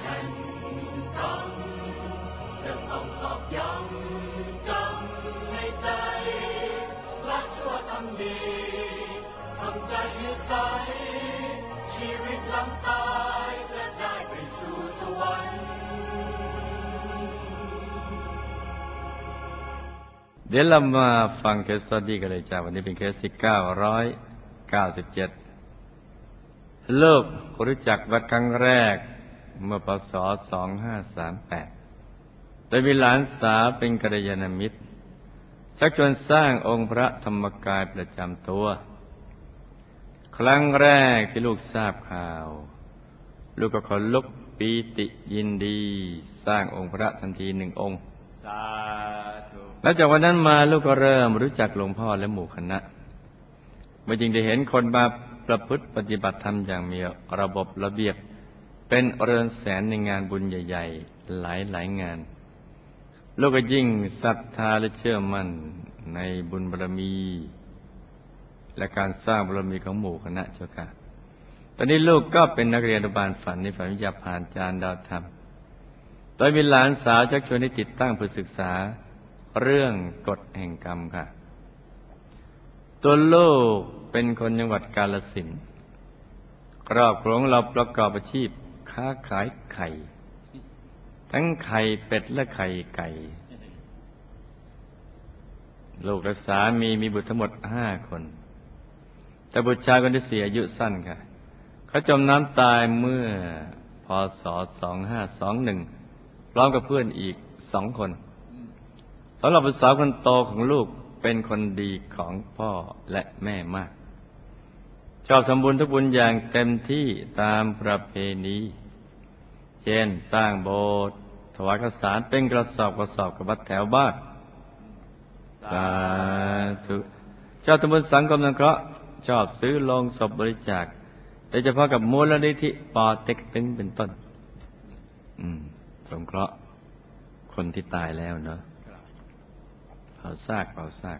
แห่งกรรมจะต้องตอกย้ำจำในใจละชั่วทำดีทำใจให้ใสชีวิตหลังตายจะได้ไปสู่สวรรค์ เดี๋ยวเรามาฟัง case study กันเลยจ้าวันนี้เป็นเคสที่เก้าร้อย เก้าสิบเจ็ดลูกรู้จักวัดครั้งแรกเมื่อพศสองห้าสามแปดโดยมีหลานสาวเป็นกัลยาณมิตร ชักชวนสร้างองค์พระธรรมกายประจำตัว ครั้งแรกที่ลูกทราบข่าว ลูกก็ขอลุกปีติยินดีสร้างองค์พระทันทีหนึ่งองค์สาธุหลังจากวันนั้นมาลูกก็เริ่มรู้จักหลวงพ่อและหมู่คณะเมื่อจริงได้เห็นคนมา ประพฤติปฏิบัติธรรมอย่างมีระบบระเบียบ เป็นเรือนแสนในงานบุญใหญ่ ๆ หลายหลายๆงาน โลกก็ยิ่งศรัทธาและเชื่อมั่นในบุญบารมี และการสร้างบารมีของหมู่คณะเจ้าค่ะตอนนี้ลูกก็เป็นนักเรียนอนุบาลฝันในฝันวิทยาผ่านจานดาวธรรม โดยมีหลานสาวชักชวนให้ติดตั้งเพื่อศึกษาเรื่องกฎแห่งกรรมค่ะ ตัวลูก เป็นคนจังหวัดกาลสินครอบครัวของเราประกอบอาชีพ ค้าขายไข่ ทั้งไข่เป็ดและไข่ไก่ลูกและสามีมีบุตรทั้งหมดห้าคน แต่บุตรชายคนที่สี่อายุสั้นค่ะ เขาจมน้ำตายเมื่อพศ 2521 พร้อมกับเพื่อนอีกสองคนสำหรับบุตรสาวคนโตของลูกเป็นคนดีของพ่อและแม่มาก ชอบสมบูรณ์ทุกบุญอย่างเต็มที่ตามประเพณี เช่นสร้างโบสถ์ถวายข้าวสารเป็นกระสอบกระสอบกับวัดแถวบ้านสาธุชอบทำบุญสังคมนังเคราะห์ชอบซื้อลงศพบริจาคโดยเฉพาะกับมูลนิธิปอเต็กตึงเป็นต้น อืม สงเคราะห์คนที่ตายแล้วเนาะเผาซากเผาซาก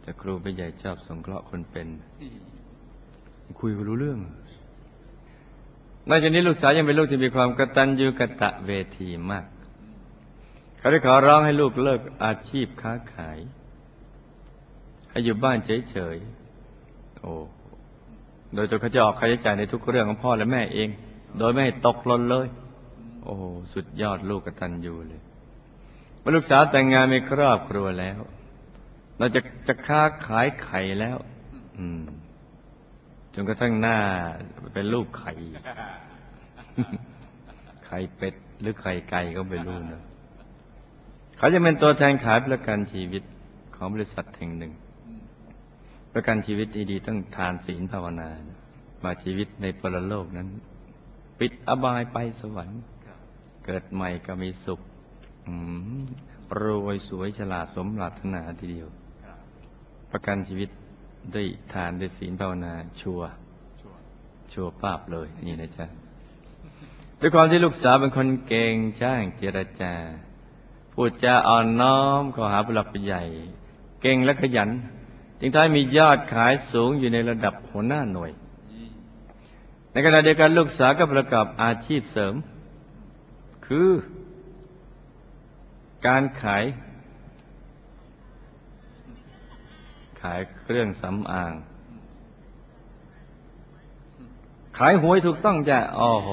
แต่ครูไปใหญ่ชอบสงเคราะห์คนเป็น คุยกันรู้เรื่องนอกจากนี้ลูกสาวยังเป็นลูกที่มีความกตัญญูกะตะเวทีมาก เขาได้ขอร้องให้ลูกเลิกอาชีพค้าขาย ให้อยู่บ้านเฉยๆ โอ้ โดยตัวเขาจะออกค่าใช้จ่ายในทุกเรื่องของพ่อและแม่เอง โดยไม่ให้ตกหล่นเลย โอ้โหสุดยอดลูกกตัญญูเลยเมื่อลูกสาวแต่งงานมีครอบครัวแล้ว เราจะจะค้าขายไข่แล้ว อืม จนกระทั่งหน้าเป็นลูกไข่ ไข่เป็ดหรือไข่ไก่ก็ไม่รู้นะเขาจะเป็นตัวแทนขายประกันชีวิตของบริษัทแห่งหนึ่ง ประกันชีวิตดีๆต้องทานศีลภาวนามาชีวิตในปรโลกนั้น ปิดอบายไปสวรรค์ เกิดใหม่ก็มีสุขรวยสวยฉลาดสมปรารถนาทีเดียว ประกันชีวิต ด้วยทานด้วยศีลภาวนาชัวร์ชัวร์ป้าบเลยนี่นะจ๊ะด้วยความที่ลูกสาวเป็นคนเก่งช่างเจรจา พูดจาอ่อนน้อมเข้าหาผู้หลักผู้ใหญ่ เก่งและขยัน จึงทำให้มียอดขายสูงอยู่ในระดับหัวหน้าหน่วย ในขณะเดียวกันลูกสาวก็ประกอบอาชีพเสริม คือ การขาย ขายเครื่องสำอาง ขายหวยถูกต้องจ้ะโอ้โห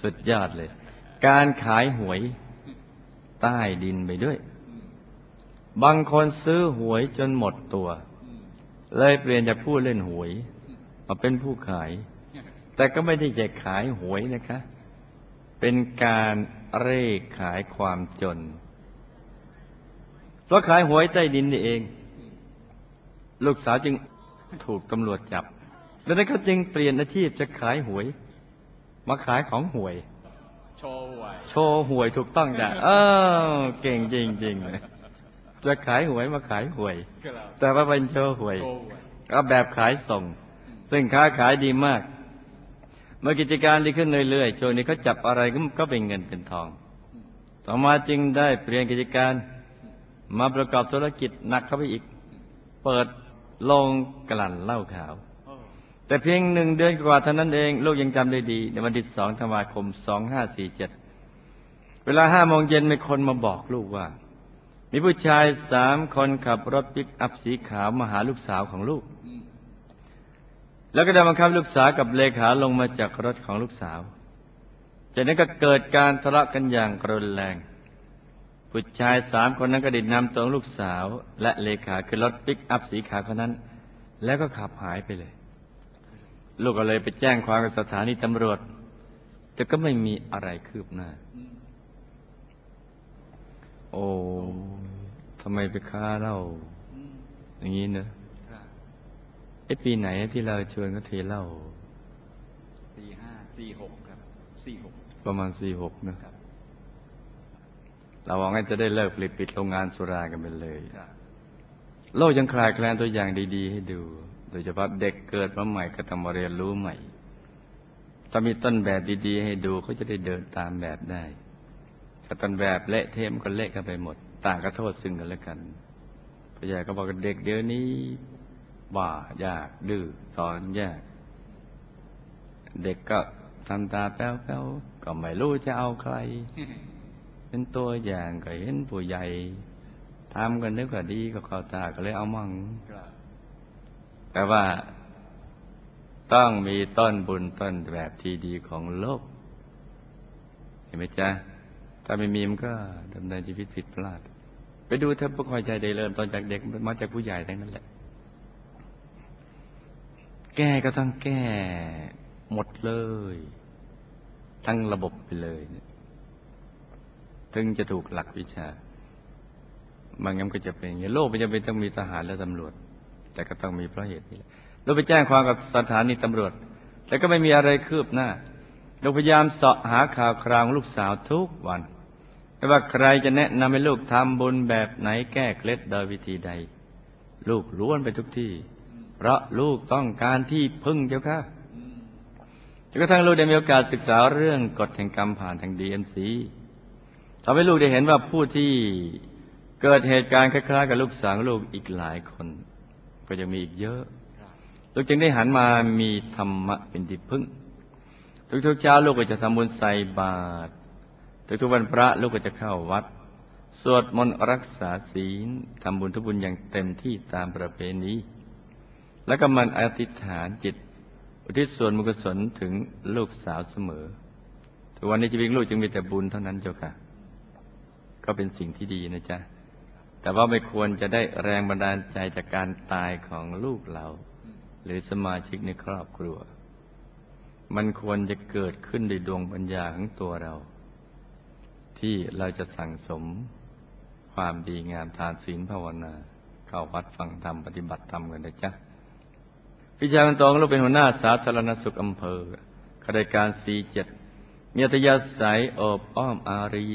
สุดยอดเลย การขายหวยใต้ดินไปด้วย บางคนซื้อหวยจนหมดตัว เลยเปลี่ยนจากผู้เล่นหวย มาเป็นผู้ขาย แต่ก็ไม่ได้จะขายหวยนะคะ เป็นการเร่ขายความจนเพราะขายหวยใต้ดินนี่เอง ลูกสาวจึงถูกตำรวจจับ ดังนั้นเขาจึงเปลี่ยนอาชีพจะขายหวย มาขายของหวย โชว์ไว้โชว์หวยถูกต้องจ้ะเออเก่งจริงๆจะขายหวยมาขายหวยครับแต่ว่าเป็นโชว์หวยโชว์ไว้ก็แบบขายส่ง ซึ่งค้าขายดีมาก เมื่อกิจการดีขึ้นเรื่อยๆช่วงนี้เขาจับอะไรก็ก็เป็นเงินเป็นทอง ต่อมาจึงได้เปลี่ยนกิจการ มาประกอบธุรกิจหนักเข้าไปอีก เปิด โรงกลั่นเหล้าขาวโอ้แต่เพียงหนึ่งเดือนกว่าเท่านั้นเอง ลูกยังจำได้ดี ในวันที่สองธันวาคมสองห้าสี่เจ็ดเวลาห้าโมงเย็นมีคนมาบอกลูกว่า มีผู้ชายสามคนขับรถปิกอัพสีขาวมาหาลูกสาวของลูกอืมแล้วก็ได้บังคับลูกสาวกับเลขาลงมาจากรถของลูกสาวจากนั้นก็เกิดการทะเลาะกันอย่างรุนแรง ผู้ชายสามคนนั้นก็ไดินำตัวลูกสาวและเลขาขึ้นรถปิกอัพสีขาวคนนั้น แล้วก็ขับหายไปเลย ลูกก็เลยไปแจ้งความกับสถานีตำรวจ แต่ก็ไม่มีอะไรคืบหน้าอืมโอ้ทำไมไปฆ่าเราอืมอย่างนี้เนอะครับไอ้ปีไหนที่เราชวนเขาเทเหล้าสี่ห้าสี่หกครับสี่หกประมาณสี่หกเนอะ เราหวังว่าจะได้เลิกผลิตปิดโรงงานสุรากันไปเลยครับโลกยังคลายแคลนตัวอย่างดี ๆ ให้ดู โดยเฉพาะเด็กเกิดมาใหม่ก็ต้องมาเรียนรู้ใหม่ ถ้ามีต้นแบบดีๆ ให้ดูเขาจะได้เดินตามแบบได้ถ้าต้นแบบเละเทมก็เละกันไปหมด ต่างก็โทษซึ่งกันและกันพ่อใหญ่ก็บอกเด็กเดี๋ยวนี้บ้ายากดื้อสอนยาก เด็กก็ทำตาแป้วๆก็ไม่รู้จะเอาใคร เป็นตัวอย่างก็เห็นผู้ใหญ่ทำกันนึกว่าดีก็เข้าตาก็เลยเอามั่งครับแปลว่าต้องมีต้นบุญต้นแบบที่ดีของโลก เห็นไหมจ๊ะ ถ้าไม่มีมันก็ดำเนินชีวิตผิดพลาด ไปดูเธอผู้คอยใจได้เริ่มต้นจากเด็กมาจากผู้ใหญ่ทั้งนั้นแหละ แก้ก็ต้องแก้หมดเลย ทั้งระบบไปเลยเนี่ย ถึงจะถูกหลักวิชาบางงั้นก็จะเป็นอย่างนี้โลกมันจะเป็นต้องมีทหารและตำรวจ แต่ก็ต้องมีเพราะเหตุนี้แหละเราไปแจ้งความกับสถานีตำรวจ แต่ก็ไม่มีอะไรคืบหน้า เราพยายามเสาะหาข่าวคราวของลูกสาวทุกวันไม่ว่าใครจะแนะนำให้ลูกทำบุญแบบไหนแก้เคล็ดโดยวิธีใด ลูกล้วนไปทุกที่ เพราะลูกต้องการที่พึ่งเจ้าค่ะจนกระทั่งลูกได้มีโอกาสศึกษาเรื่องกฎแห่งกรรมผ่านทาง DMC ทำให้ลูกได้เห็นว่าผู้ที่เกิดเหตุการณ์คล้ายๆกับลูกสาวลูกอีกหลายคน ก็ยังมีอีกเยอะ ลูกจึงได้หันมามีธรรมะเป็นที่พึ่ง ทุกๆเช้าลูกก็จะทำบุญใส่บาตรทุกๆวันพระลูกก็จะเข้าวัด สวดมนต์รักษาศีลทำบุญทุกบุญอย่างเต็มที่ตามประเพณีแล้วก็มันอธิษฐานจิต อุทิศส่วนบุกุศลถึงลูกสาวเสมอทุกวันนี้ชีวิตลูกจึงมีแต่บุญเท่านั้นเจ้าค่ะ ก็เป็นสิ่งที่ดีนะจ๊ะ แต่ว่าไม่ควรจะได้แรงบันดาลใจจากการตายของลูกเรา หรือสมาชิกในครอบครัว มันควรจะเกิดขึ้นในดวงปัญญาของตัวเรา ที่เราจะสั่งสมความดีงามทานศีลภาวนา เข้าวัดฟังธรรมปฏิบัติธรรมกันนะจ๊ะพี่ชายคนโตของลูกเป็นหัวหน้าสาธารณสุขอำเภอข้าราชการสีเจ็ด มีอัธยาศัยอบอ้อมอารี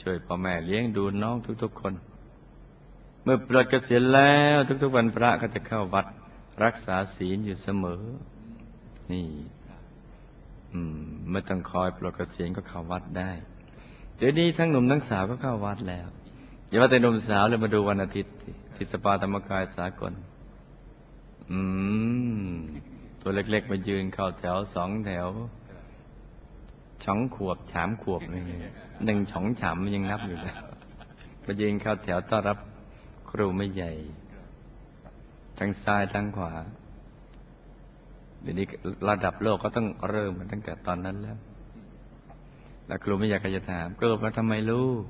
ช่วยพ่อแม่เลี้ยงดูน้องทุกๆคน เมื่อปลดเกษียณแล้วทุกๆวันพระก็จะเข้าวัด รักษาศีลอยู่เสมอ นี่มไม่ต้องคอยปลดเกษียณก็เข้าวัดได้ เดี๋ยวนี้ทั้งหนุ่มทั้งสาวก็เข้าวัดแล้ว อย่าว่าแต่หนุ่มสาวเลยมาดูวันอาทิตย์สิที่สปาธรรมกายสากล อืม ตัวเล็กๆมายืนเข้าแถวสองแถว สองขวบสามขวบนี่หนึ่งสองฉามยังนับอยู่เลยมายืนเข้าแถวต้อนรับครูไม่ใหญ่ ทั้งซ้ายทั้งขวาเดี๋ยวนี้ระดับโลกก็ต้องเริ่มมาตั้งแต่ตอนนั้นแล้ว แล้วครูไม่อยากจะถามเกิดมาทำไมลูก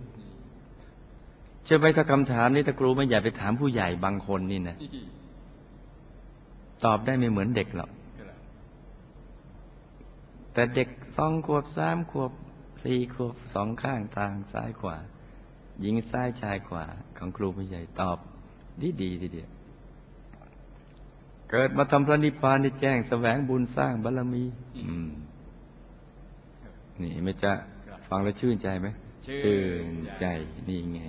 เชื่อไหมถ้าคำถามนี้ถ้าครูไม่อยากไปถามผู้ใหญ่บางคนนี่นะตอบได้ไม่เหมือนเด็กหรอก แต่เด็กสองขวบสามขวบสี่ขวบสองข้างทางซ้ายขวาหญิงซ้ายชายขวาของครูผู้ใหญ่ตอบดีดีทีเดียวเกิดมาทำพระนิพพานที่แจ้งแสวงบุญสร้างบารมีอืมนี่ไม่จะฟังแล้วชื่นใจไหมชื่นใจนี่ไง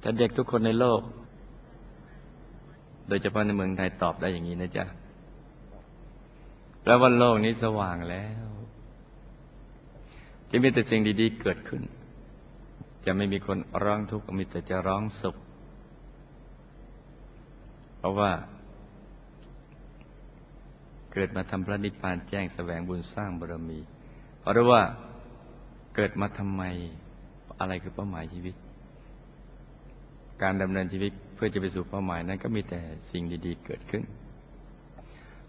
แต่เด็กทุกคนในโลก โดยเฉพาะในเมืองไทยตอบได้อย่างนี้นะจ๊ะแปล้ววันโลกนี้สว่างแล้ว จะมีแต่สิ่งดีๆเกิดขึ้น จะไม่มีคนร้องทุกข์มีแต่จะร้องสุข เพราะว่า เกิดมาทำพระนิพพานแจ้งแสวงบุญสร้างบารมี เพราะรู้ว่าเกิดมาทำไมอะไรคือเป้าหมายชีวิต การดำเนินชีวิตเพื่อจะไปสู่เป้าหมายนั้นก็มีแต่สิ่งดี ๆ เกิดขึ้น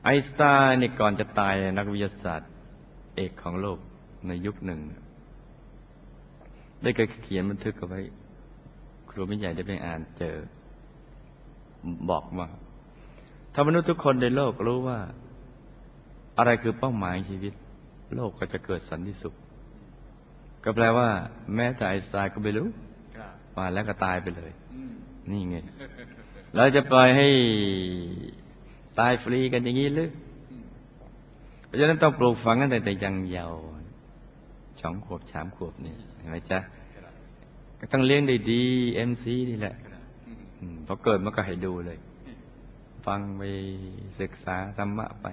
ไอสไตน์นี่ก่อนจะตายนักวิทยาศาสตร์ เอกของโลก ในยุคหนึ่ง ได้เคยเขียนบันทึกเอาไว้ ครูไม่ใหญ่ได้ไปอ่านเจอ บอกว่าถ้ามนุษย์ทุกคนในโลกรู้ว่า อะไรคือเป้าหมายชีวิต โลกก็จะเกิดสันติสุข ก็แปลว่า แม้แต่ไอสไตน์ก็ไม่รู้มาแล้วก็ตายไปเลย นี่ไง เราจะปล่อยให้ตายฟรีกันอย่างนี้หรือเพราะฉะนั้นต้องปลูกฝังกันตั้งแต่ยังเยาว์ สองขวบสามขวบนี่เห็นไหมจ๊ะก็ต้องเลี้ยงด้วย DMC นี่แหละพอเกิดมันก็ให้ดูเลย ฟังไปศึกษาธรรมะไป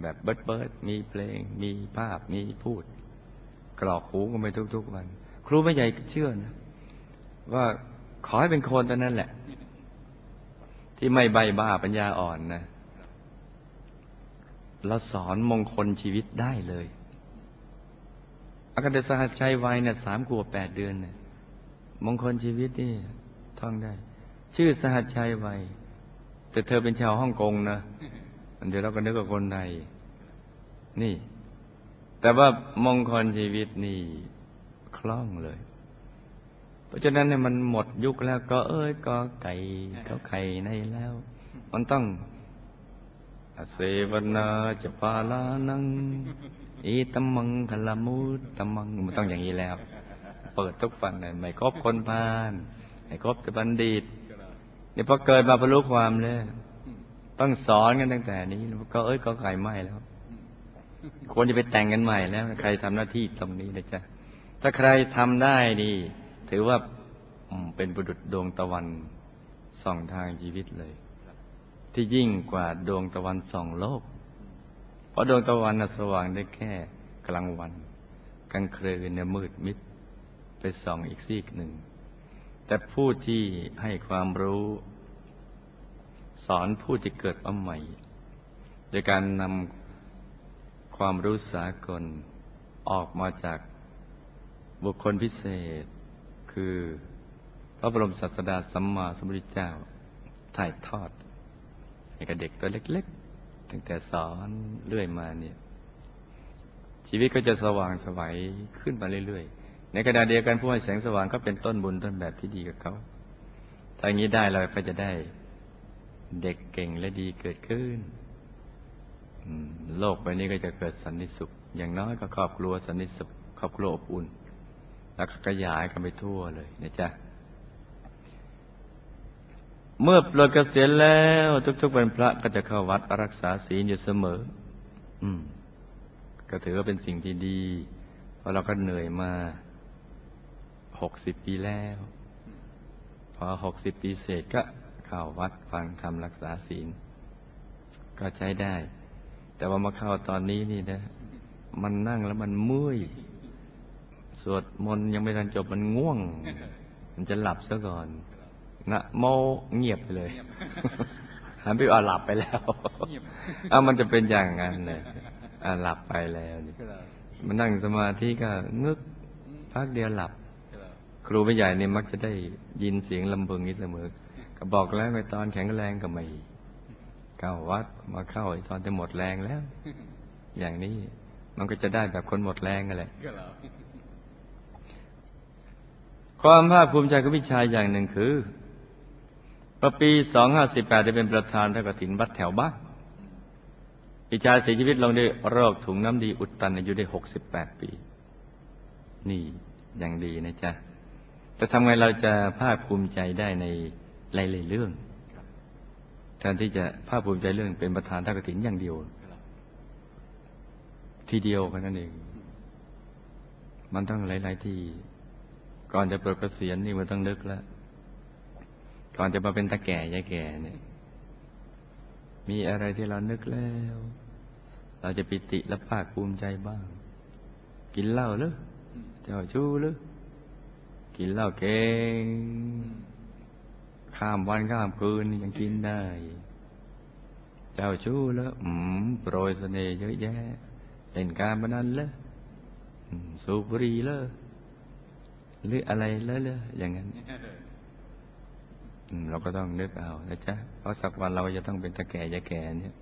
แบบเบิดเบิดมีเพลง มีภาพมีพูด กรอกหูกันไปทุก ๆ วัน ครูไม่ใหญ่เชื่อนะว่าขอให้เป็นคนเท่านั้นแหละ ที่ไม่ใบบ้าปัญญาอ่อนนะเราสอนมงคลชีวิตได้เลย อาการสหัสชัยวัยเนี่ยสามขวบแปดเดือนเนี่ยมงคลชีวิตนี่ท่องได้ ชื่อสหัสชัยวัยแต่เธอเป็นชาวฮ่องกงนะอันเดี๋ยวเราก็นึกว่าคนไทยนี่ แต่ว่ามงคลชีวิตนี่คล่องเลย เพราะฉะนั้นเนี่ยมันหมดยุคแล้วก็ เอ้ยก็ไก่ก็ไข่ในแล้ว มันต้องอเสวนาจะปาลานัง อีตมังคลมุตมังมันต้องอย่างนี้แล้ว เปิดทุกฟันเลยไม่ครบคนพาลไม่ครบแต่บัณฑิตเนี่ยพอเกิดมาบรรลุความเลยต้องสอนกันตั้งแต่นี้ก็เอ้ยก็ไก่ไหมแล้วควรจะไปแต่งกันใหม่แล้ว ใครทำหน้าที่ตรงนี้นะจ๊ะถ้าใครทำได้นี่ ถือว่าเป็นบุรุษดวงตะวันส่องทางชีวิตเลย ที่ยิ่งกว่าดวงตะวันส่องโลก เพราะดวงตะวันสว่างได้แค่กลางวัน กลางคืนเนี่ยมืดมิดไปส่องอีกซีกหนึ่ง แต่ผู้ที่ให้ความรู้ สอนผู้ที่เกิดมาใหม่โดยการนำความรู้สากลออกมาจากบุคคลพิเศษ คือพระบรมศาสดาสัมมาสัมพุทธเจ้าถ่ายทอดให้กับเด็กตัวเล็ก ๆ ตั้งแต่สอนเรื่อยมาเนี่ย ชีวิตก็จะสว่างไสวัยขึ้นมาเรื่อยๆ ในขณะเดียวกันผู้ให้แสงสว่างก็เป็นต้นบุญต้นแบบที่ดีกับเขาถ้าอย่างนี้ได้เราก็จะได้เด็กเก่งและดีเกิดขึ้นโลกใบนี้ก็จะเกิดสันติสุข อย่างน้อยก็ครอบครัวสันติสุขครอบครัวอบอุ่น แล้วก็ขยายกันไปทั่วเลยนะจ๊ะ เมื่อปลดเกษียณแล้ว ทุกๆวันพระก็จะเข้าวัดรักษาศีลอยู่เสมอ อืม ก็ถือว่าเป็นสิ่งที่ดี เพราะเราก็เหนื่อยมาหกสิบปีแล้ว พอหกสิบปีเศษก็เข้าวัดฟังธรรมรักษาศีล ก็ใช้ได้ แต่ว่ามาเข้าตอนนี้นี่นะ มันนั่งแล้วมันเมื่อยสวดมนต์ยังไม่ทันจบมันง่วง มันจะหลับซะก่อน นะโมเงียบไปเลยหันไปอ่าหลับไปแล้วเงียบอ้ามันจะเป็นอย่างนั้นเลยอ่าหลับไปแล้วนี่ครับมันนั่งสมาธิก็งึกอืมพักเดียวหลับ ครับครูไม่ใหญ่เนี่ยมักจะได้ยินเสียงลำพึงนี้เสมอ ก็บอกแล้วไงตอนแข็งแรงก็ไม่เข้าวัดมาเข้าไอ้ตอนจะหมดแรงแล้ว อย่างนี้มันก็จะได้แบบคนหมดแรงกันแหละครับความภาคภูมิใจของพี่ชายอย่างหนึ่งคือ เมื่อปี 2518ได้เป็นประธานทกฐินวัดแถวบ้านพี่ชายเสียชีวิตลงด้วยโรคถุงน้ำดีอุดตันอายุได้ 68 ปี นี่อย่างดีนะจ๊ะจะทำไงเราจะภาคภูมิใจได้ในหลายๆเรื่องแทนที่จะภาคภูมิใจเรื่องเป็นประธานทกฐินอย่างเดียว ทีเดียวแค่นั้นเอง มันต้องหลาย ๆ ที่ ก่อนจะปลดเกษียณนี่มันต้องนึกแล้ว ก่อนจะมาเป็นตาแก่ยายแก่เนี่ย มีอะไรที่เรานึกแล้ว เราจะปิติและภาคภูมิใจบ้าง กินเหล้าหรือเจ้าชู้หรือกินเหล้าเก่งข้ามวันข้ามคืนยังกินได้ เจ้าชู้แล้วอืมโปรยเสน่ห์เยอะแยะเล่นการพนันเลยอืมสูบบุหรี่เลยหรืออะไรเลยเลยอย่างนั้น เราก็ต้องนึกเอานะจ๊ะเพราะสักวันเราจะต้องเป็นตะแก่ยะแก่เนี่ย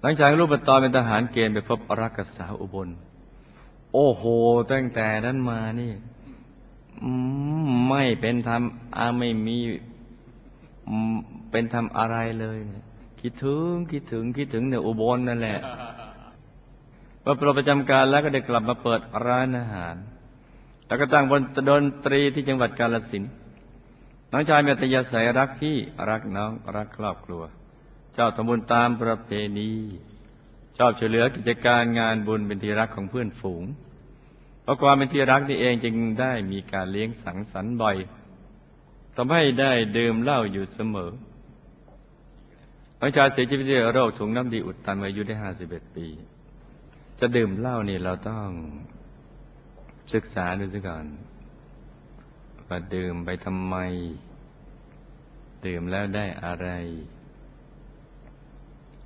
หลังจากรูปตอนเป็นทหารเกณฑ์ไปพบรักกับสาวอุบล โอ้โห ตั้งแต่นั้นมานี่ไม่เป็นธรรมอาไม่มีเป็นธรรมอะไรเลยเนี่ยคิดถึงคิดถึงคิดถึงเนี่ยอุบลนั่นแหละพอปลดประจำการแล้วก็ได้กลับมาเปิดร้านอาหาร แล้วก็ตั้งบนดนตรีที่จังหวัดกาฬสินธุ์ น้องชายมีอัตยาศัยรักพี่รักน้องรักครอบครัวเจ้าทำบุญตามประเพณี ชอบช่วยเหลือกิจการงานบุญเป็นที่รักของเพื่อนฝูง เพราะความเป็นที่รักนี่เองจึงได้มีการเลี้ยงสังสรรค์บ่อยทำให้ได้ดื่มเหล้าอยู่เสมอน้องชายเสียชีวิตด้วยโรคถุงน้ำดีอุดตันอายุได้ห้าสิบเอ็ดปี จะดื่มเหล้านี่เราต้องศึกษาดูสิก่อน ว่าดื่มไปทำไม ดื่มแล้วได้อะไร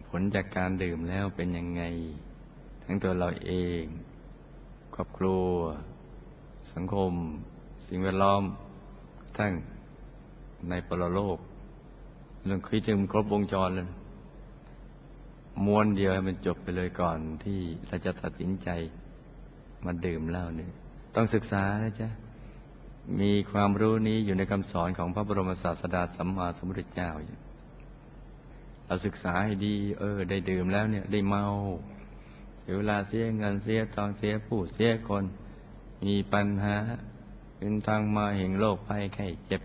ผลจากการดื่มแล้วเป็นยังไง ทั้งตัวเราเอง ครอบครัว สังคม สิ่งแวดล้อม ทั้งในปรโลกเรื่องคิดถึงครบวงจรเลยม้วนเดียวให้มันจบไปเลยก่อนที่เราจะตัดสินใจมาดื่มเหล้าเนี่ยต้องศึกษานะจ๊ะ มีความรู้นี้อยู่ในคำสอนของพระบรมศาสดาสัมมาสัมพุทธเจ้าอยู่เราศึกษาให้ดี เออ ได้ดื่มแล้วเนี่ย ได้เมาเสียเวลาเสียเงินเสียทองเสียผู้เสียคน มีปัญหาเป็นทางมาแห่งโลกภัยไข้เจ็บ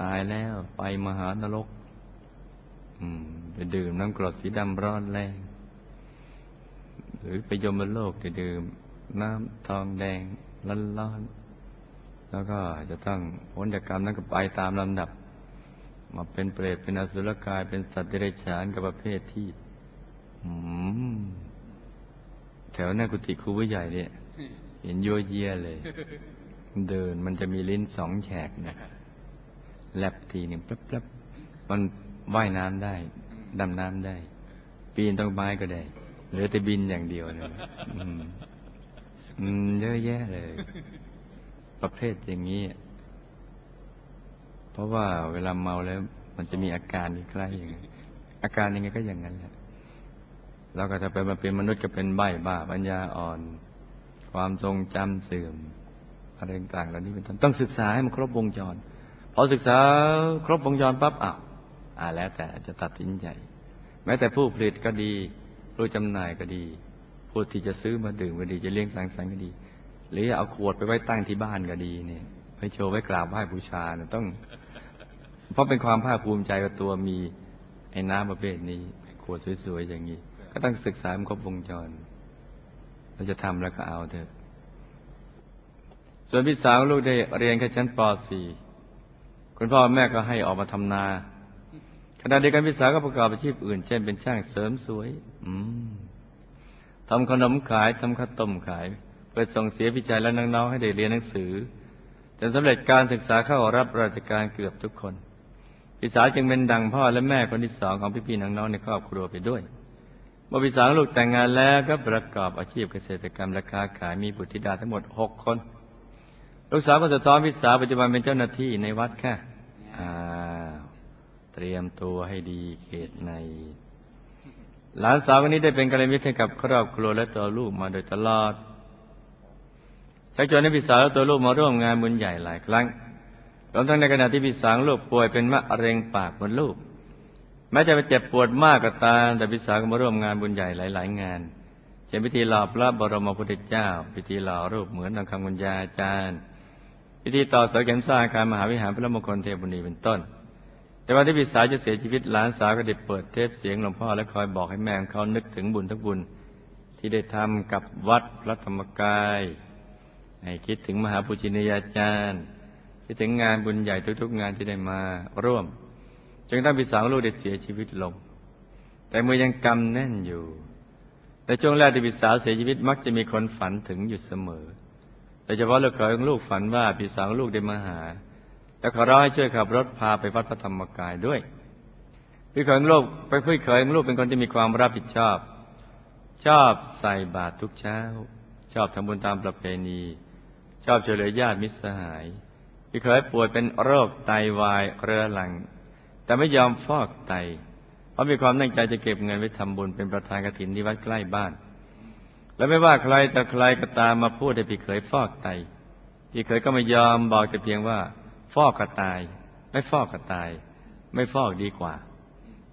ตายแล้วไปมหานรกอืมไปดื่มน้ำกรดสีดำร้อนแรง หรือไปยมโลกไปดื่มน้ำทองแดงร้อนๆ แล้วก็จะต้องพ้นจากกรรมนั้นก็ไปตามลำดับ มาเป็นเปรตเป็นอสุรกายเป็นสัตว์เดรัจฉานกับประเภทที่แถวหน้ากุฏิครูผู้ใหญ่เนี่ย เห็นโยเยยเลย เดินมันจะมีลิ้นสองแฉกนะแลบทีหนึ่งแป๊บๆมันว่ายน้ำได้ดำน้ำได้ ปีนต้องไม้ก็ได้เหลือแต่บินอย่างเดียวเลยอืมอืมเยอะแยะเลย ประเภทอย่างนี้ เพราะว่าเวลาเมาแล้ว มันจะมีอาการคล้ายอย่างนั้อาการยังไงก็อย่างนั้นแหละเราก็จะไปมาเป็นมนุษย์ก็เป็นใบ้บ้าปัญญาอ่อน ความทรงจำเสื่อมอะไรต่างๆเหล่านี้เป็นต้นต้องศึกษาให้มันครบวงจรพอศึกษาครบวงจรปั๊บอะอ่าแล้วแต่จะตัดสินใจแม้แต่ผู้ผลิตก็ดี ผู้จำหน่ายก็ดี ผู้ที่จะซื้อมาดื่มก็ดี จะเลี้ยงสังสรรค์ก็ดี หรือเอาขวดไปไว้ตั้งที่บ้านก็ดีเนี่ยไปโชว์ไว้กราบไหว้บูชาเนี่ยต้อง เพราะเป็นความภาคภูมิใจว่าตัวมีไอ้น้ำประเภทนี้ ขวดสวยๆอย่างนี้ ก็ต้องศึกษามันครบวงจร เราจะทำแล้วก็เอาเถอะ ส่วนพี่สาวลูกได้เรียนแค่ชั้นป .4 คุณพ่อแม่ก็ให้ออกมาทำนาขณะเดียวกันพี่สาวก็ประกอบอาชีพอื่น เช่นเป็นช่างเสริมสวย อืมทำขนมขายทำข้าวต้มขาย เพื่อส่งเสียพี่ชายและน้องๆให้ได้เรียนหนังสือ จนสำเร็จการศึกษาเข้ารับราชการเกือบทุกคน พี่สาวจึงเป็นดังพ่อและแม่คนที่สองของพี่ๆน้องๆในครอบครัวไปด้วยเมื่อพี่สาวลูกแต่งงานแล้วก็ประกอบอาชีพเกษตรกรรมราคาขายมีบุตรธิดาทั้งหมดหกคน ลูกสาวก็สะท้อนพี่สาวปัจจุบันเป็นเจ้าหน้าที่ในวัดค่ะอ้าวเตรียมตัวให้ดีเขตใน หลานสาวคนนี้ได้เป็นกัลยาณมิตรให้กับครอบครัวและตัวลูกมาโดยตลอด ชักชวนให้พี่สาวและตัวลูกมาร่วมงานบุญใหญ่หลายครั้งรวมทั้งในขณะที่พี่สาวลูกป่วยเป็นมะเร็งปากมดลูก แม้จะไปเจ็บปวดมากก็ตามแต่พี่สาวก็มาร่วมงานบุญใหญ่หลาย ๆ งานเช่นพิธีหล่อพระบรมพุทธเจ้า พิธีหล่อรูปเหมือนทองคำกุญญาอาจารย์ พิธีต่อเสาเข็มสร้างอาการมหาวิหารพระมงคลเทพุนีเป็นต้น แต่วันที่พี่สาวจะเสียชีวิตหลานสาวก็ได้เปิดเทปเสียงหลวงพ่อและคอยบอกให้แม่ของเขานึกถึงบุญทุกบุญ ที่ได้ทำกับวัดพระธรรมกาย ให้คิดถึงมหาปุจินยาจารย์คิดถึงงานบุญใหญ่ทุก ๆ งานที่ได้มาร่วมจึงต้องพี่สาวลูกได้เสียชีวิตลง แต่มือยังกำแน่นอยู่ในช่วงแรกที่พี่สาวเสียชีวิตมักจะมีคนฝันถึงอยู่เสมอโดยเฉพาะลูกเขยของลูกฝันว่าพี่สาวลูกได้มาหา และขอร้องให้ช่วยขับรถพาไปวัดพระธรรมกายด้วยพี่เขยของลูกไปพี่เขยของลูกเป็นคนที่มีความรับผิดชอบ ชอบใส่บาตรทุกเช้า ชอบทำบุญตามประเพณี ชอบช่วยเหลือญาติมิตรสหายพี่เขยป่วยเป็นโรคไตวายเรื้อรัง แต่ไม่ยอมฟอกไต เพราะมีความตั้งใจจะเก็บเงินไว้ทำบุญเป็นประธานกฐินที่วัดใกล้บ้าน และไม่ว่าใครแต่ใครก็ตามมาพูดให้พี่เขยฟอกไต พี่เขยก็ไม่ยอมบอกแต่เพียงว่า ฟอกก็ตาย ไม่ฟอกก็ตาย ไม่ฟอกดีกว่า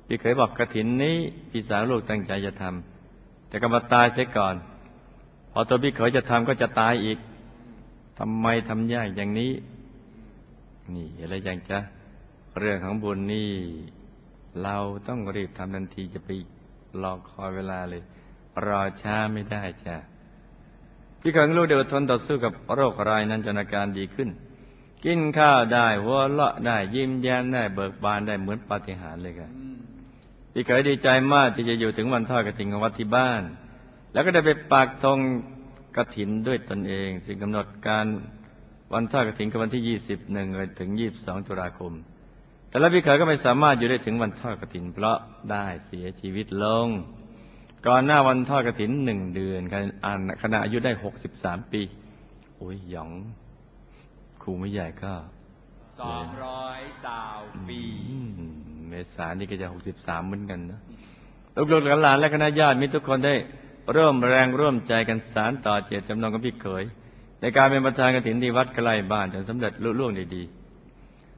พี่เขยบอกกระถินนี้พี่สาวลูกตั้งใจจะทำแต่ก็มาตายเสียก่อน พอตัวพี่เขยจะทำก็จะตายอีก ทำไมทำยากอย่างนี้ นี่อะไรอย่างจะเรื่องของบุญนี่ เราต้องรีบทำทันทีจะไปรอคอยเวลาเลย รอช้าไม่ได้จ้ะพี่เขยของลูกเดี๋ยวทนต่อสู้กับโรครายนั้นจนอาการดีขึ้น กินข้าวได้หัวเราะได้ยิ้มแย้มได้เบิกบานได้เหมือนปาฏิหาริย์เลยครับอืมพี่เคยดีใจมากที่จะอยู่ถึงวันทอดกระถิ่นของวัดที่บ้าน แล้วก็ได้ไปปากธง กระถินด้วยตนเองซึ่งกำหนดการวันทอดกระถินคือวันที่21ถึง22ตุลาคม แต่แล้วพี่เคยก็ไม่สามารถอยู่ได้ถึงวันทอดกระถิน เพราะได้เสียชีวิตลง ก่อนหน้าวันทอดกระถินหนึ่งเดือนขณะอายุได้63ปีโอ้ยหยองครูไม่ใหญ่ก็สองร้อยสาวปีอืมเมษานี่ก็จะหกสิบสามเหมือนกันนะลูกๆหลานๆและคณะญาติมิตรทุกคนได้ ร่วมแรงร่วมใจกันสารต่อเจตจำนงกับพี่เขยในการเป็นประธานกฐินที่วัดใกล้บ้านจนสำเร็จลุล่วงได้ดี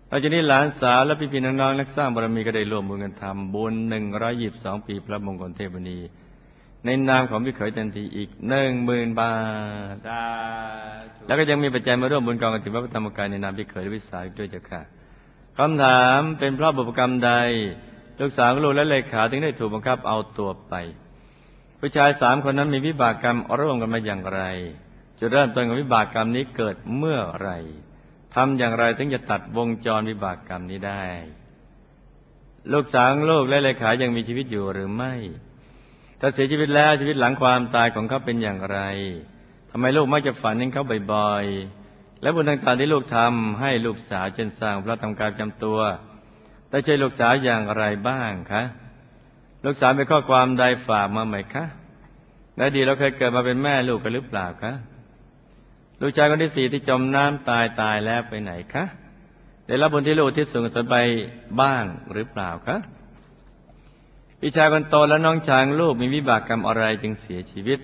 หลังจากนี้หลานสาวและพี่ๆน้องๆนักสร้างบารมีก็ได้ร่วมมือกันทำบุญหนึ่งร้อยยี่สิบสองปีพระมงคลเทพนีในนามของพี่เขยทันทีอีกหนึ่งหมื่นบาทสาธุแล้วก็ยังมีปัจจัยมาร่วมบุญกองกฐินพระธรรมกายในนามพี่เขยและวิสาอีกด้วยเจ้าค่ะคำถามเป็นเพราะบุพกรรมใด ลูกสาวของลูกและเลขาถึงได้ถูกบังคับเอาตัวไป ผู้ชายสามคนนั้นมีวิบากกรรมร่วมกันมาอย่างไร จุดเริ่มต้นของวิบากกรรมนี้เกิดเมื่อไรทำอย่างไรถึงจะตัดวงจรวิบากกรรมนี้ได้ ลูกสาวของลูกและเลขายังมีชีวิตอยู่หรือไม่ ถ้าเสียชีวิตแล้วชีวิตหลังความตายของเขาเป็นอย่างไรทำไมลูกมักจะฝันเห็นเขาบ่อยๆ และบุญต่างๆที่ลูกทำให้ลูกสาวเช่นสร้างพระทำการจำตัว ได้ช่วยลูกสาวอย่างไรบ้างคะ ลูกสาวมีข้อความใดฝากมาไหมคะและดีเราเคยเกิดมาเป็นแม่ลูกกันหรือเปล่าคะลูกชายคนที่สี่ที่จมน้ำตายตายแล้วไปไหนคะได้รับบุญที่ลูกที่สูงสุดไปบ้างหรือเปล่าคะพี่ชายคนโตและน้องชายของลูกมีวิบากกรรมอะไรจึงเสียชีวิต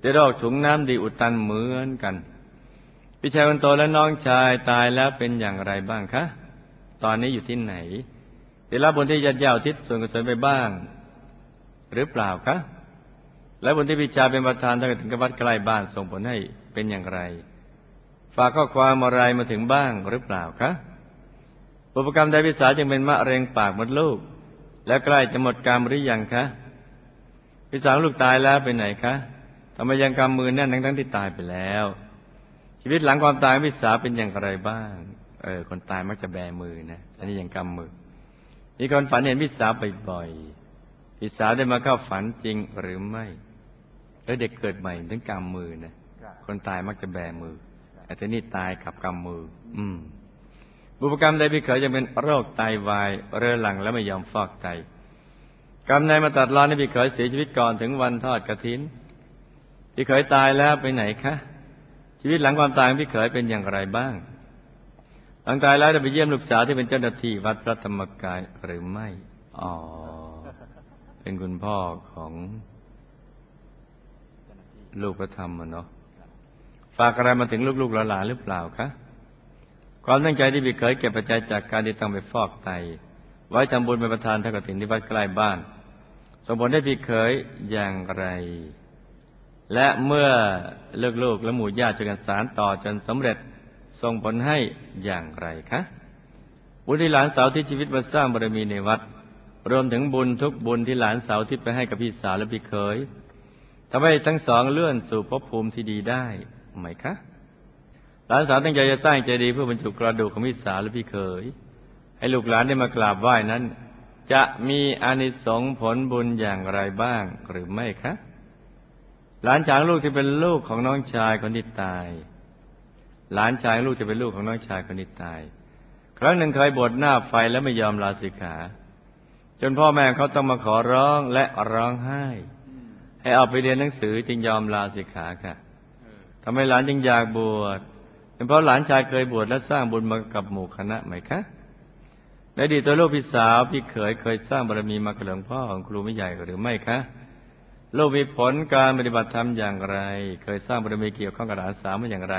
ได้โรคถุงน้ำดีอุดตันเหมือนกันพี่ชายคนโตและน้องชายตายแล้วเป็นอย่างไรบ้างคะตอนนี้อยู่ที่ไหนได้รับบุญที่ยัดยาวทิศส่วนกุศลไปบ้าง หรือเปล่าคะ และบุญที่พี่ชาเป็นประธานทางถึงกับวัดใกล้บ้านส่งผลให้เป็นอย่างไร ฝากข้อความอะไรมาถึงบ้างหรือเปล่าคะบุพกรรมใดพิสาจึงเป็นมะเร็งปากมดลูก แล้วใกล้จะหมดกรรมหรือยังคะพี่สาวลูกตายแล้วไปไหนคะทำไมยังกำมือแน่นทั้งทั้งที่ตายไปแล้ว ชีวิตหลังความตายพี่สาเป็นอย่างไรบ้างเออคนตายมักจะแบมือนะอันนี้ยังกำมือมีคนฝันเห็นพี่สาบ่อยๆ พี่สาวได้มาเข้าฝันจริงหรือไม่ แล้วเด็กเกิดใหม่ถึงกำมือนะคนตายมักจะแบมือแต่ที่นี่ตายขับกำมือ อืม บุพกรรมใดพี่เขยยังเป็นโรคไตวาย เรื้อรังและไม่ยอมฟอกไตกรรมใดมาตัดรอนให้พี่เขยเสียชีวิตก่อนถึงวันทอดกระถินพี่เขยตายแล้วไปไหนคะชีวิตหลังความตายของพี่เขยเป็นอย่างไรบ้าง หลังตายแล้วได้ไปเยี่ยมลูกสาวที่เป็นเจ้าหน้าที่วัดพระธรรมกายหรือไม่ อ๋อ เป็นคุณพ่อของลูกพระธรรมอะเนาะฝากอะไรมาถึงลูกๆหลานๆหรือเปล่าคะความตั้งใจที่พี่เขยเก็บปัจจัยจากการที่ต้องไปฟอกไต ไว้ทำบุญเป็นประธานทางกฐินที่วัดใกล้บ้านส่งผลให้พี่เขยอย่างไร และเมื่อลูกๆและหมู่ญาติช่วยกันสารต่อจนสำเร็จส่งผลให้อย่างไรคะบุญที่หลานสาวที่ชีวิตมาสร้างบารมีในวัด รวมถึงบุญทุกบุญที่หลานสาวที่ไปให้กับพี่สาวและพี่เขยทำให้ทั้งสองเลื่อนสู่ภพภูมิที่ดีได้ไหมคะหลานสาวตั้งใจจะสร้างเจดีย์เพื่อบรรจุกระดูกของพี่สาวและพี่เขย ให้ลูกหลานได้มากราบไหว้นั้น จะมีอานิสงส์ผลบุญอย่างไรบ้างหรือไม่คะ หลานชายลูกที่เป็นลูกของน้องชายคนที่ตาย หลานชายลูกจะเป็นลูกของน้องชายคนที่ตาย ครั้งหนึ่งเคยบวชหน้าไฟและไม่ยอมลาสิกขา จนพ่อแม่เขาต้องมาขอร้องและร้องไห้อืมให้เอาไปเรียนหนังสือจึงยอมลาสิกขาค่ะเออทำไมหลานจึงอยากบวชเป็นเพราะหลานชายเคยบวชและสร้างบุญมากับหมู่คณะไหมคะในอดีตตัวลูกพี่สาวพี่เขยเคยสร้างบารมีมากับหลวงพ่อของครูไม่ใหญ่หรือไม่คะลูกมีผลการปฏิบัติธรรมอย่างไร เคยสร้างบารมีเกี่ยวข้องกับหลานสาวมาอย่างไร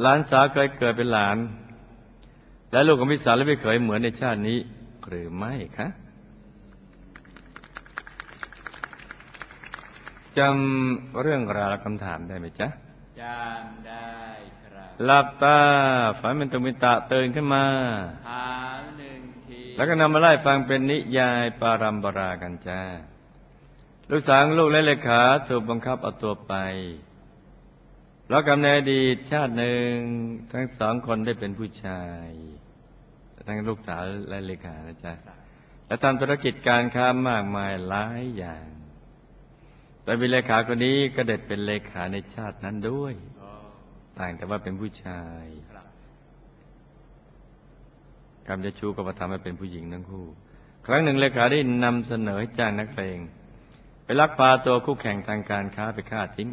หลานสาวเคยเกิดเป็นหลาน และลูกของพี่สาวและพี่เขยเหมือนในชาตินี้ หรือไม่คะจำเรื่องราวและคำถามได้ไหมจ๊ะจำได้ครับหลับตาฝันเป็นตุมิตะตื่นขึ้นมาถามหนึ่งทีแล้วก็นำมาไล่ฟังเป็นนิยายปารัมปรากันจ้าลูกสาวของลูกและเลขาถูกบังคับเอาตัวไปเพราะกำเนิดอดีตชาติหนึ่งทั้งสองคนได้เป็นผู้ชาย ทั้งลูกสาวและเลขานะจ๊ะและทำธุรกิจการค้ามากมายหลายอย่าง แต่มีเลขาคนนี้ก็เด็ดเป็นเลขาในชาตินั้นด้วย ต่างแต่ว่าเป็นผู้ชายกรรมจะชูก็มาทำให้เป็นผู้หญิงทั้งคู่ ครั้งหนึ่งเลขาได้นำเสนอให้จ้างนักเลงไปลักพาตัวคู่แข่งทางการค้าไปฆ่าทิ้ง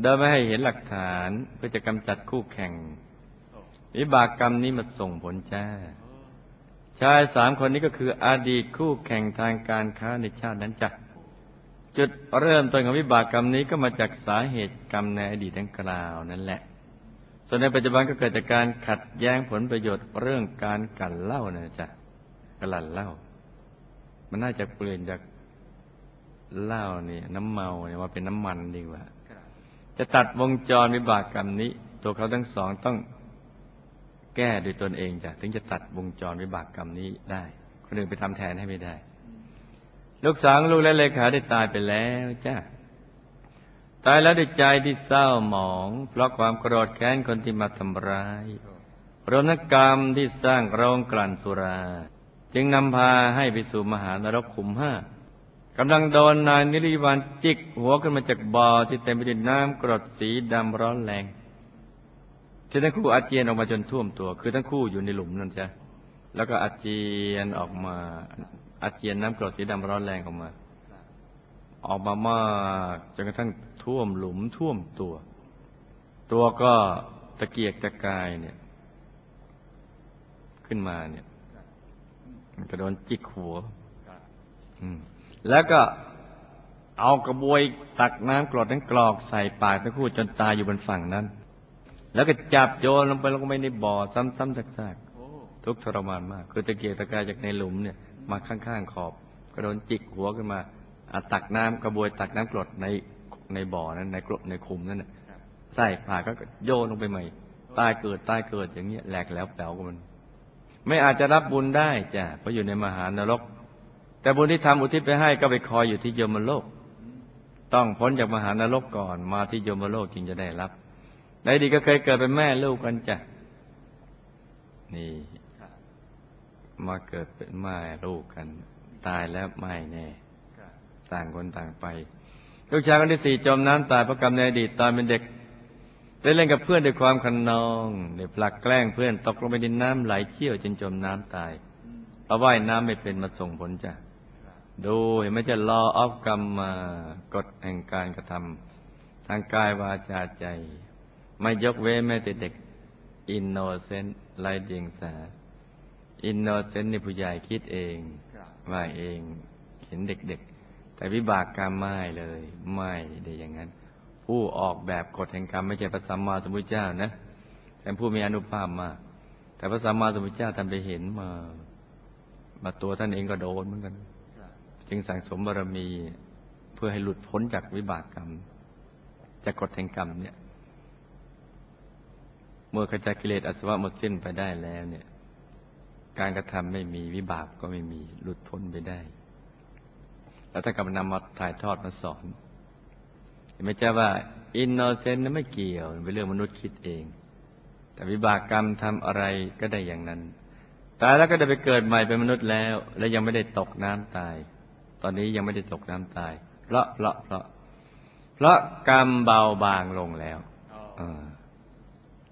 โดยไม่ให้เห็นหลักฐานเพื่อจะกำจัดคู่แข่งอ้วิบากกรรมนี้มาส่งผลจ้า ชายสามคนนี้ก็คืออดีตคู่แข่งทางการค้าในชาตินั้นจ้ะจุดเริ่มต้นของวิบากกรรมนี้ก็มาจากสาเหตุกรรมในอดีตดังกล่าวนั่นแหละ ส่วนในปัจจุบันก็เกิดจากการขัดแย้งผลประโยชน์เรื่องการกลั่นเหล้านะจ๊ะกลั่นเหล้ามันน่าจะเปลี่ยนจากเหล้าเนี่ยน้ำเมาเนี่ยมาเป็นน้ำมันดีกว่าครับจะตัดวงจรวิบากกรรมนี้ ตัวเขาทั้งสองต้อง แก้ด้วยตนเองจ้ะถึงจะตัดวงจรวิบากกรรมนี้ได้ คนอื่นไปทำแทนให้ไม่ได้ ลูกสาวลูกและเลขาได้ตายไปแล้วจ้าตายแล้วด้วยใจที่เศร้าหมอง เพราะความโกรธแค้นคนที่มาทำร้ายรวมทั้งกรรมที่สร้างโรงกลั่นสุรา จึงนำพาให้ไปสู่มหานรกขุมห้ากำลังโดนนายนิริวันจิก หัวขึ้นมาจากบ่อที่เต็มไปด้วยน้ำกรดสีดำร้อนแรง จนทั้งคู่อาเจียนออกมาจนท่วมตัว คือทั้งคู่อยู่ในหลุมนั่นจ้ะแล้วก็อาเจียนออกมา อาเจียนน้ำกรดสีดำร้อนแรงออกมา ออกมามากจนกระทั่งท่วมหลุมท่วมตัว ตัวก็ตะเกียกตะกายเนี่ย ขึ้นมาเนี่ยมันก็โดนจิกหัวแล้วก็เอากระบวยตักน้ำกรดนั้นกรอกใส่ปากทั้งคู่จนตายอยู่บนฝั่งนั้น แล้วก็จับโยนลงไปลงไปในบ่อซ้ำๆซากโอ้ๆทุกข์ทรมานมาก คือตะเกียกตะกายจากในหลุมเนี่ยมาข้างๆขอบก็โดนจิกหัวขึ้นมาอะตักน้ำกระบวยตักน้ำกรดในในบ่อนั้นในกรดในคุมนั้นน่ะครับใส่ปากก็โยนลงไปใหม่ตายเกิดตายเกิดอย่างเงี้ยแหลกแล้วแป๋วก็มันไม่อาจจะรับบุญได้จ้ะเพราะอยู่ในมหานรก แต่บุญที่ทำอุทิศไปให้ก็ไปคอยอยู่ที่ยมโลกอืมต้องพ้นจากมหานรกก่อนมาที่ยมโลกจึงจะได้รับ ในอดีตก็เคยเกิดเป็นแม่ลูกกันจ้ะ นี่มาเกิดเป็นแม่ลูกกัน ตายแล้วไม่แน่ต่างคนต่างไป ลูกชายคนที่สี่จมน้ำตายเพราะกรรมในอดีตตอนเป็นเด็กได้เล่นกับเพื่อนด้วยความคะนองได้ผลักแกล้งเพื่อนตกลงไปในน้ำไหลเชี่ยวจนจมน้ำตายเราว่ายน้ำไม่เป็นมาส่งผลจ้ะดูเห็นไหมจ๊ะ Law of Karma กฎแห่งการกระทำทางกายวาจาใจ ไม่ยกเว้นแม้แต่เด็ก innocent ไร้เดียงสาinnocent นี่ผู้ใหญ่คิดเองครับว่าเองเห็นเด็กๆ แต่วิบากกรรมไม่เลย ไม่ได้อย่างนั้น ผู้ออกแบบกฎแห่งกรรมไม่ใช่พระสัมมาสัมพุทธเจ้านะแต่ผู้มีอานุภาพมาก แต่พระสัมมาสัมพุทธเจ้าท่านไปเห็นมา มาตัวท่านเองก็โดนเหมือนกันครับจึงสั่งสมบารมีเพื่อให้หลุดพ้นจากวิบากกรรม จากกฎแห่งกรรมเนี่ย เมื่อขจัดกิเลสอาสวะหมดสิ้นไปได้แล้วเนี่ย การกระทำไม่มีวิบากก็ไม่มีหลุดพ้นไปได้ แล้วท่านก็นำมาถ่ายทอดมาสอนเห็นไหมจ้าว่าอินโนเซนต์นั้นไม่เกี่ยวเป็นเรื่องมนุษย์คิดเอง แต่วิบากกรรมทำอะไรก็ได้อย่างนั้นตายแล้วก็ได้ไปเกิดใหม่เป็นมนุษย์แล้ว และยังไม่ได้ตกน้ำตาย ตอนนี้ยังไม่ได้ตกน้ำตาย เพราะเพราะเพราะเพราะกรรมเบาบางลงแล้วอ๋อเออ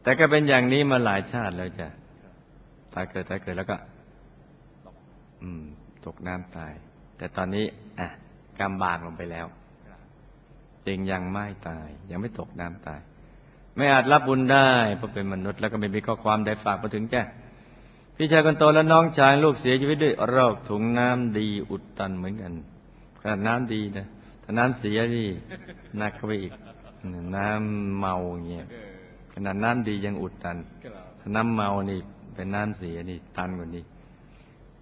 แต่ก็เป็นอย่างนี้มาหลายชาติแล้วจ้ะตายเกิดตายเกิดแล้วก็ตกอืม ตกน้ำตาย แต่ตอนนี้อะกำบากลงไปแล้วครับจึงยังไม่ตาย ยังไม่ตกน้ำตาย ไม่อาจรับบุญได้เพราะเป็นมนุษย์แล้วก็ไม่มีข้อความใดฝากมาถึงจ้ะพี่ชายคนโตและน้องชายลูกเสียชีวิตด้วยโรคถุงน้ำดีอุดตันเหมือนกันขนาดน้ำดีนะถ้าน้ำเสียนี่หนักเข้าไปอีก น้ำเมาเงี้ย นาดน้ำดียังอุดตันครับถ้าน้ำเมานี่เป็นน้ำเสียนี่ตันกว่านี้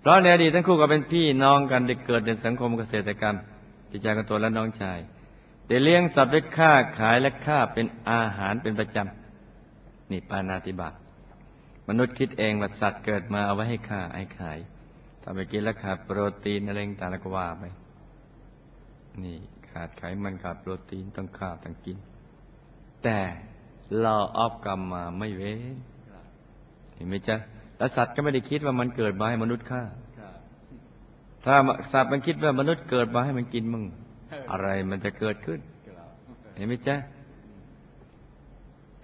เพราะในอดีตทั้งคู่ก็เป็นพี่น้องกันได้เกิดในสังคมเกษตรกรรมพี่ชายคนโตและน้องชายได้เลี้ยงสัตว์ไว้ฆ่าขายและฆ่าเป็นอาหารเป็นประจำนี่ปานาติบาตมนุษย์คิดเองว่าสัตว์เกิดมาเอาไว้ให้ฆ่าให้ขายถ้าไปกินแล้วขาดโปรตีนอะไรต่างๆแล้วก็ว่าไปนี่ขาดไขมันขาดโปรตีนต้องฆ่าต้องกิน แต่ ลอออฟกรรมมาไม่เว้นครับเห็นไหมจ๊ะแล้วสัตว์ก็ไม่ได้คิดว่ามันเกิดมาให้มนุษย์ฆ่าครับถ้าสัตว์มันคิดว่ามนุษย์เกิดมาให้มันกินมึง อะไรมันจะเกิดขึ้นครับเห็นไหมจ๊ะ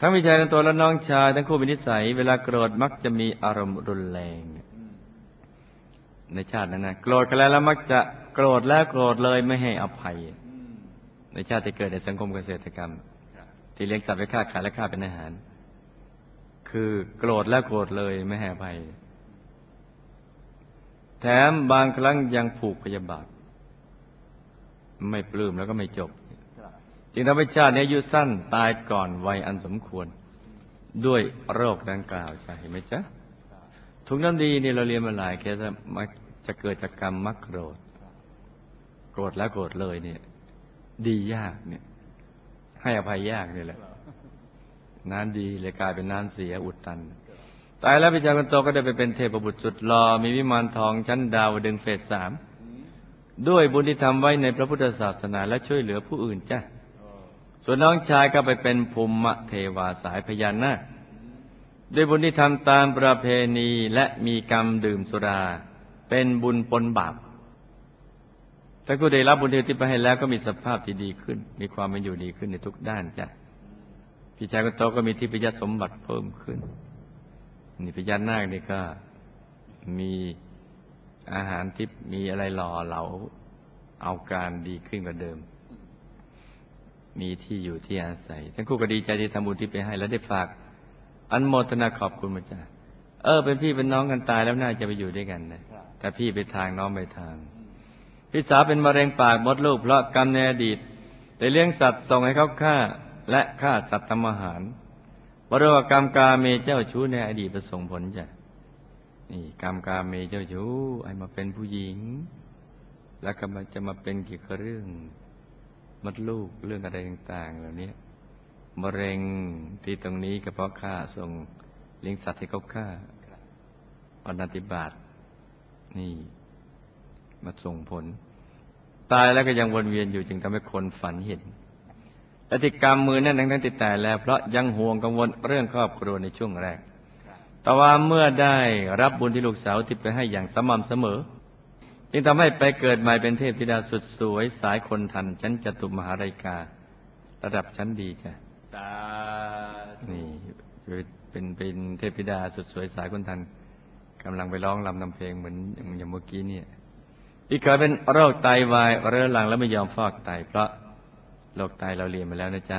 ทั้งพี่ชายทั้งตัวและน้องชายทั้งคู่เป็นนิสัย เวลาโกรธมักจะมีอารมณ์รุนแรงอืมในชาตินั้นนะโกรธกันแล้วแล้วมักจะโกรธแล้วโกรธเลยไม่ให้อภัยอืมในชาติที่เกิดในสังคมเกษตรกรรมครับ ที่เลี้ยงสัตว์ไปฆ่าขายและฆ่าเป็นอาหาร คือโกรธแล้วโกรธเลยไม่ให้อภัย แถมบางครั้งยังผูกพยาบาท ไม่ปลื้มแล้วก็ไม่จบ จึงทำให้ชาตินี้อายุสั้นตายก่อนวัยอันสมควร ด้วยโรคดังกล่าวจะเห็นไหมจ๊ะครับถุงน้ำดีนี่เราเรียนมาหลายเคสมักจะเกิดจากกรรมมักโกรธ โกรธแล้วโกรธเลยเนี่ย ดียากเนี่ย ให้อภัยยากนี่แหละ น้ำดีเลยกลายเป็นน้ำเสียอุดตันตายแล้วพิจารณาโตก็ได้ไปเป็นเทพบุตรสุดหลอ่อมีวิมานทองชั้นดาวดึงเฟสสามด้วยบุญที่ทำไว้ในพระพุทธศาสนาและช่วยเหลือผู้อื่นจ้ะส่วนน้องชายก็ไปเป็นภูมิเทวาสายพญานาคด้วยบุญที่ทำตามประเพณีและมีกรรมดื่มสุรา เป็นบุญปนบาป ถ้าผู้ได้รับบุญที่อุที่ไปให้แล้วก็มีสภาพที่ดีขึ้น มีความเป็นอยู่ดีขึ้นในทุกด้านจ้ะพี่ชายคนโตก็มีที่ประยัดสมบัติเพิ่มขึ้นนี่พญานาคนี่ก็มีอาหารที่มีอะไรหล่อเหลาเอาการดีขึ้นกว่าเดิม มีที่อยู่ที่อาศัยทั้งคู่ก็ดีใจที่ทำบุญที่ไปให้ แล้วได้ฝากอันโมทนาขอบคุณมาจ้าเออ เป็นพี่เป็นน้องกันตายแล้วน่าจะไปอยู่ด้วยกันนะแต่พี่ไปทางน้องไปทาง พี่สาวเป็นมะเร็งปากมดลูกเพราะกรรมในอดีตได้เลี้ยงสัตว์ส่งให้เขาฆ่าและฆ่าสัตว์ทำอาหารบริวากรรมกาเมเจ้าชู้ในอดีตประสงค์ผลจ้ะนี่กรรมกาเมเจ้าชู้ให้มาเป็นผู้หญิง แล้วก็มาจะมาเป็นเกี่ยวกับเรื่องมดลูกเรื่องอะไรต่างๆเหล่านี้มะเร็งที่ตรงนี้ก็เพราะฆ่าส่งเลี้ยงสัตว์ให้เขาฆ่าครับอนัติบาตนี่มาส่งผล ตายแล้วก็ยังวนเวียนอยู่จึงทำให้คนฝันเห็นและติดกรรมมือแน่นทั้งทั้งติดตายแล้ว เพราะยังห่วงกังวลเรื่องครอบครัวในช่วงแรกครับแต่ว่าเมื่อได้รับบุญที่ลูกสาวที่ไปให้อย่างสม่ำเสมอ จึงทำให้ไปเกิดใหม่เป็นเทพธิดาสุดสวยสายคนทันชั้นจตุมหาราชิกา ระดับชั้นดีจ้ะสาธุนี่เป็นเป็นเทพธิดาสุดสวยสายคนทันกำลังไปร้องรำนำเพลงเหมือนอย่างอย่างเมื่อกี้เนี่ย พี่เคยเป็นโรคไตวายเรื้อรังแล้วไม่ยอมฟอกไต เพราะโรคไตเราเรียนมาแล้วนะจ๊ะ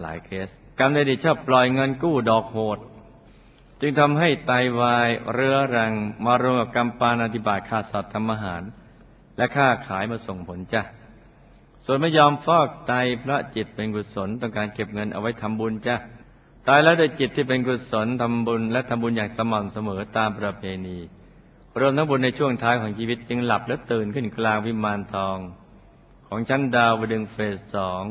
หลายเคสกรรมในอดีตชอบปล่อยเงินกู้ดอกโหด จึงทำให้ไตวายเรื้อรัง มารวมกับกรรมปานาติบาตฆ่าสัตว์ทำอาหาร และค่าขายมาส่งผลจ้ะส่วนไม่ยอมฟอกไตเพราะจิตเป็นกุศลต้องการเก็บเงินเอาไว้ทำบุญจ้ะตายแล้วด้วยจิตที่เป็นกุศลทำบุญและทำบุญอย่างสม่ำเสมอตามประเพณี รวมทั้งบุญในช่วงท้ายของชีวิตจึงหลับและตื่นขึ้นกลางวิมานทอง ของชั้นดาวดึงเฟสสอง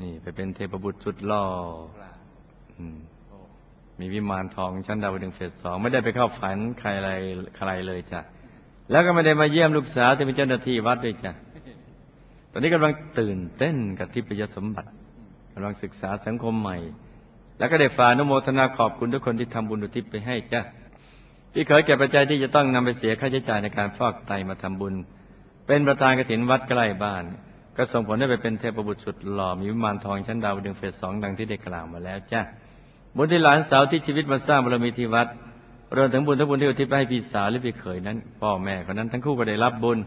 นี่ไปเป็นเทพบุตรสุดหล่อมีวิมานทองชั้นดาวดึงเฟสสองไม่ได้ไปเข้าฝันใครอะไรใครเลยจ้ะแล้วก็ไม่ได้มาเยี่ยมลูกสาวที่เป็นเจ้าหน้าที่วัดด้วยจ้ะตอนนี้กำลังตื่นเต้นกับทิพยสมบัติกำลังศึกษาสังคมใหม่ แล้วก็ได้ฝานุโมทนาขอบคุณทุกคนที่ทำบุญอุทิศไปให้จ้ะ พี่เคยเก็บปัจจัยที่จะต้องนำไปเสียค่าใช้จ่ายในการฟอกไตมาทำบุญ เป็นประธานกฐินวัดใกล้บ้าน ก็ส่งผลให้ไปเป็นเทพบุตรสุดหล่อมีวิมานทองชั้นดาวดึงเฟสสองดังที่ได้กล่าวมาแล้วจ้ะบุญที่หลานสาวที่ชีวิตมาสร้างบารมีที่วัดรวมถึงบุญทุกบุญที่อุทิศไปให้พี่สาวหรือพี่เขยนั้น พ่อแม่คนนั้นทั้งคู่ก็ได้รับบุญ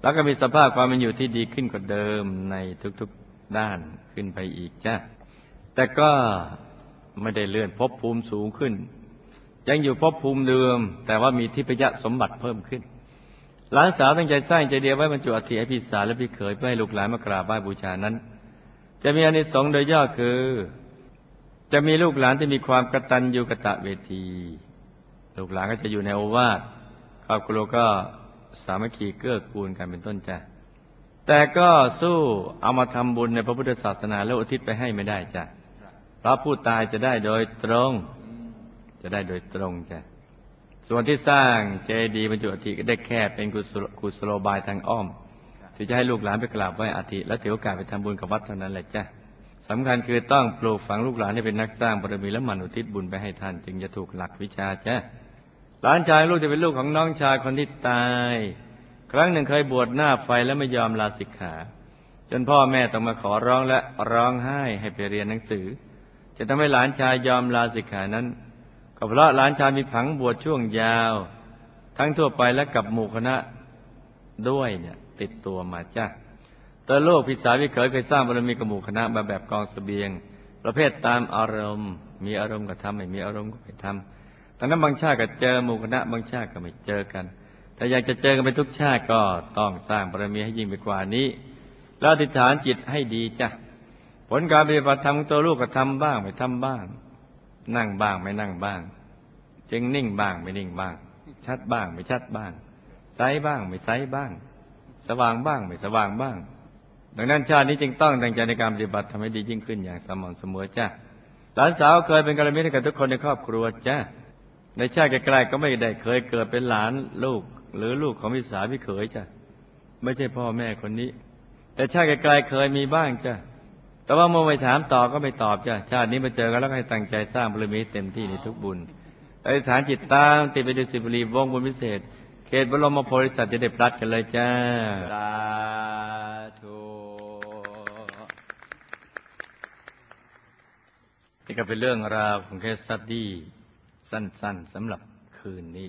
แล้วก็มีสภาพความเป็นอยู่ที่ดีขึ้นกว่าเดิมในทุกๆด้านขึ้นไปอีกจ้ะแต่ก็ไม่ได้เลื่อนภพภูมิสูงขึ้น ยังอยู่ภพภูมิเดิม แต่ว่ามีทิพยสมบัติเพิ่มขึ้น หลานสาวตั้งใจสร้างใจเดียวไว้บรรจุอัฐิให้พี่สาวและพี่เขยเพื่อให้ลูกหลานมากราบไหว้บูชานั้น จะมีอานิสงส์โดยย่อคือ จะมีลูกหลานที่มีความกตัญญูกะตะเวที ลูกหลานก็จะอยู่ในโอวาทครอบครัวก็สามัคคีเกื้อกูลกันเป็นต้นจ้ะแต่ก็สู้เอามาทำบุญในพระพุทธศาสนาแล้วอุทิศไปให้ไม่ได้จ้ะเพราะผู้ตายจะได้โดยตรง จะได้โดยตรงจ้ะส่วนที่สร้างเจดีย์บรรจุอัฐิก็ได้แค่เป็นกุศโลบายทางอ้อม ที่จะให้ลูกหลานไปกราบไหว้อัฐิและถือโอกาสไปทำบุญกับวัดเท่านั้นแหละจ้ะสำคัญคือต้องปลูกฝังลูกหลานให้เป็นนักสร้างบารมีและมันอุทิศบุญไปให้ท่าน จึงจะถูกหลักวิชาจ้ะหลานชายลูกจะเป็นลูกของน้องชายคนที่ตาย ครั้งหนึ่งเคยบวชหน้าไฟและไม่ยอมลาสิกขา จนพ่อแม่ต้องมาขอร้องและร้องไห้ให้ไปเรียนหนังสือ จะทำให้หลานชายยอมลาสิกขานั้น ก็เพราะหลานชายมีผังบวชช่วงยาว ทั้งทั่วไปและกับหมู่คณะด้วยเนี่ยติดตัวมาจ้าต่โลกพิสาวิเขยเคยสร้างบารมีกับหมู่คณะมาแบบกองเสบียง ประเภทตามอารมณ์ มีอารมณ์ก็ทำไม่มีอารมณ์ก็ไม่ทำตอนนั้นบางชาติก็เจอหมู่คณะบางชาติก็ไม่เจอกัน ถ้าอยากจะเจอกันไปทุกชาติก็ต้องสร้างบารมีให้ยิ่งไปกว่านี้ แล้วอธิฐานจิตให้ดีจ้ะผลการปฏิบัติธรรมตัวลูกก็ทำบ้างไม่ทำบ้าง นั่งบ้างไม่นั่งบ้าง จึงนิ่งบ้างไม่นิ่งบ้าง ชัดบ้างไม่ชัดบ้างใสบ้างไม่ใสบ้าง สว่างบ้างไม่สว่างบ้าง ดังนั้นชาตินี้จึงต้องตั้งใจในการปฏิบัติทำให้ดียิ่งขึ้นอย่างสม่ำเสมอจ้าหลานสาวเคยเป็นกัลยาณมิตรกับทุกคนในครอบครัวจ้าในชาติไกลๆก็ไม่ได้เคยเกิดเป็นหลานลูก หรือลูกของพี่สาวพี่เขยจ้ะไม่ใช่พ่อแม่คนนี้ แต่ชาติไกลๆเคยมีบ้างจ้ะ แต่ว่าเมื่อไปถามต่อก็ไม่ตอบจ้ะชาตินี้มาเจอกันแล้วก็ให้ตั้งใจสร้างบารมีเต็มที่ในทุกบุญอธิษฐานจิตตามติดไปด้วยสิบรีวงบุญพิเศษ เขตบรมโพธิสัตว์จะได้พลัดกันเลยจ้าสาธุนี่ก็เป็นเรื่องราวของเคสสตัดดี้สั้นๆสำหรับคืนนี้